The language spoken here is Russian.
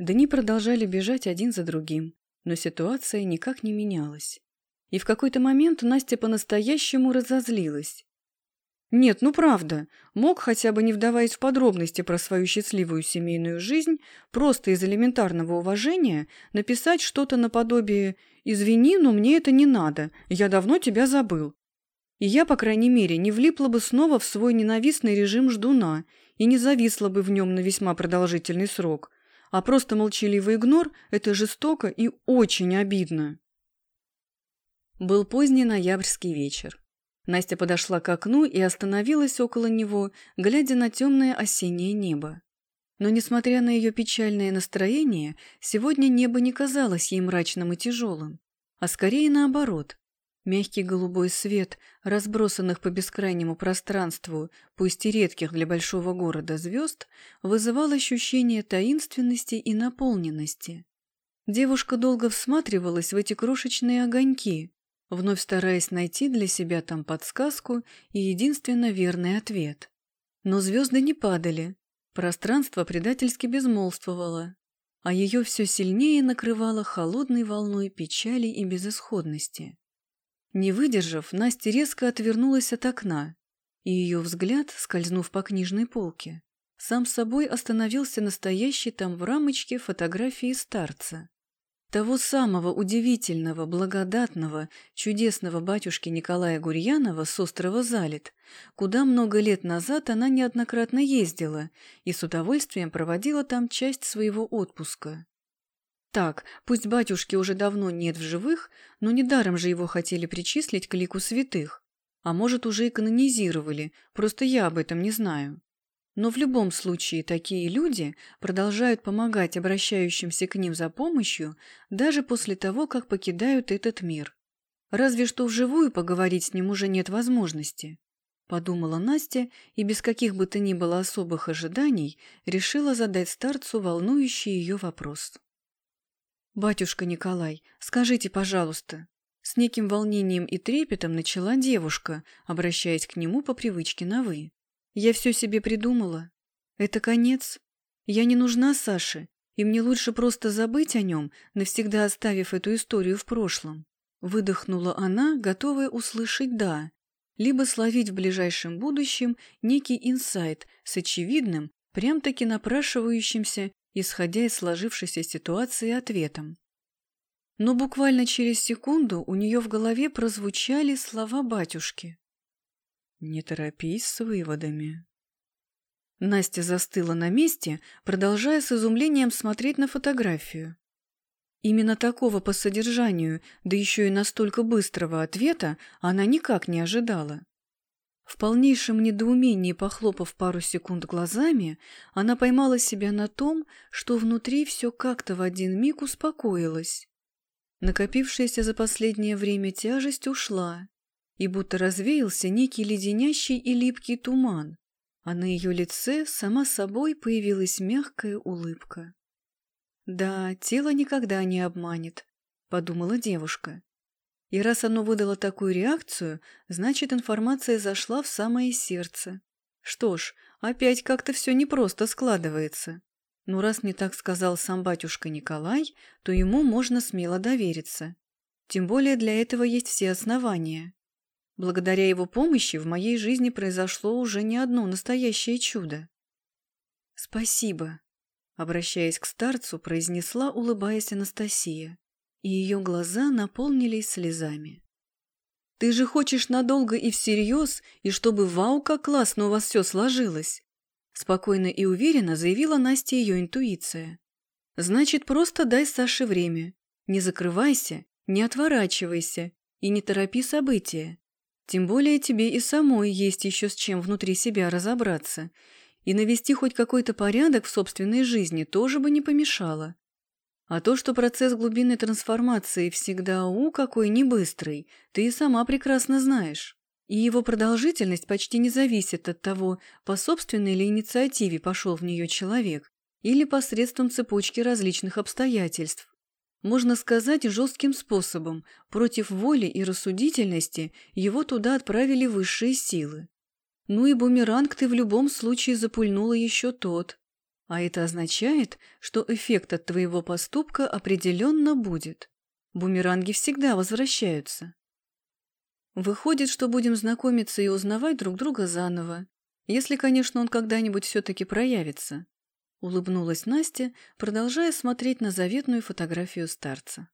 Дни продолжали бежать один за другим, но ситуация никак не менялась. И в какой-то момент Настя по-настоящему разозлилась. Нет, ну правда, мог, хотя бы не вдаваясь в подробности про свою счастливую семейную жизнь, просто из элементарного уважения написать что-то наподобие «Извини, но мне это не надо, я давно тебя забыл». И я, по крайней мере, не влипла бы снова в свой ненавистный режим ждуна и не зависла бы в нем на весьма продолжительный срок. А просто молчаливый игнор – это жестоко и очень обидно. Был поздний ноябрьский вечер. Настя подошла к окну и остановилась около него, глядя на темное осеннее небо. Но, несмотря на ее печальное настроение, сегодня небо не казалось ей мрачным и тяжелым, а скорее наоборот. Мягкий голубой свет, разбросанных по бескрайнему пространству, пусть и редких для большого города звезд, вызывал ощущение таинственности и наполненности. Девушка долго всматривалась в эти крошечные огоньки, вновь стараясь найти для себя там подсказку и единственно верный ответ. Но звезды не падали, пространство предательски безмолвствовало, а ее все сильнее накрывало холодной волной печали и безысходности. Не выдержав, Настя резко отвернулась от окна, и ее взгляд, скользнув по книжной полке, сам собой остановился настоящий там в рамочке фотографии старца. Того самого удивительного, благодатного, чудесного батюшки Николая Гурьянова с острова Залит, куда много лет назад она неоднократно ездила и с удовольствием проводила там часть своего отпуска. Так, пусть батюшки уже давно нет в живых, но недаром же его хотели причислить к лику святых. А может, уже и канонизировали, просто я об этом не знаю. Но в любом случае такие люди продолжают помогать обращающимся к ним за помощью даже после того, как покидают этот мир. Разве что вживую поговорить с ним уже нет возможности. Подумала Настя и без каких бы то ни было особых ожиданий решила задать старцу волнующий ее вопрос. «Батюшка Николай, скажите, пожалуйста». С неким волнением и трепетом начала девушка, обращаясь к нему по привычке на «вы». Я все себе придумала. Это конец. Я не нужна Саше, и мне лучше просто забыть о нем, навсегда оставив эту историю в прошлом. Выдохнула она, готовая услышать «да», либо словить в ближайшем будущем некий инсайт с очевидным, прям-таки напрашивающимся, исходя из сложившейся ситуации, ответом. Но буквально через секунду у нее в голове прозвучали слова батюшки. Не торопись с выводами. Настя застыла на месте, продолжая с изумлением смотреть на фотографию. Именно такого по содержанию, да еще и настолько быстрого ответа она никак не ожидала. В полнейшем недоумении, похлопав пару секунд глазами, она поймала себя на том, что внутри все как-то в один миг успокоилось. Накопившаяся за последнее время тяжесть ушла, и будто развеялся некий леденящий и липкий туман, а на ее лице сама собой появилась мягкая улыбка. «Да, тело никогда не обманет», — подумала девушка. И раз оно выдало такую реакцию, значит, информация зашла в самое сердце. Что ж, опять как-то все непросто складывается. Но раз не так сказал сам батюшка Николай, то ему можно смело довериться. Тем более для этого есть все основания. Благодаря его помощи в моей жизни произошло уже не одно настоящее чудо. «Спасибо», — обращаясь к старцу, произнесла, улыбаясь Анастасия, и ее глаза наполнились слезами. «Ты же хочешь надолго и всерьез, и чтобы вау, как классно у вас все сложилось!» Спокойно и уверенно заявила Настя ее интуиция. «Значит, просто дай Саше время. Не закрывайся, не отворачивайся и не торопи события. Тем более тебе и самой есть еще с чем внутри себя разобраться. И навести хоть какой-то порядок в собственной жизни тоже бы не помешало. А то, что процесс глубинной трансформации всегда у какой не быстрый, ты и сама прекрасно знаешь. И его продолжительность почти не зависит от того, по собственной ли инициативе пошел в нее человек, или посредством цепочки различных обстоятельств. Можно сказать, жестким способом, против воли и рассудительности его туда отправили высшие силы. Ну и бумеранг ты в любом случае запульнула еще тот. А это означает, что эффект от твоего поступка определенно будет. Бумеранги всегда возвращаются. Выходит, что будем знакомиться и узнавать друг друга заново, если, конечно, он когда-нибудь все-таки проявится. Улыбнулась Настя, продолжая смотреть на заветную фотографию старца.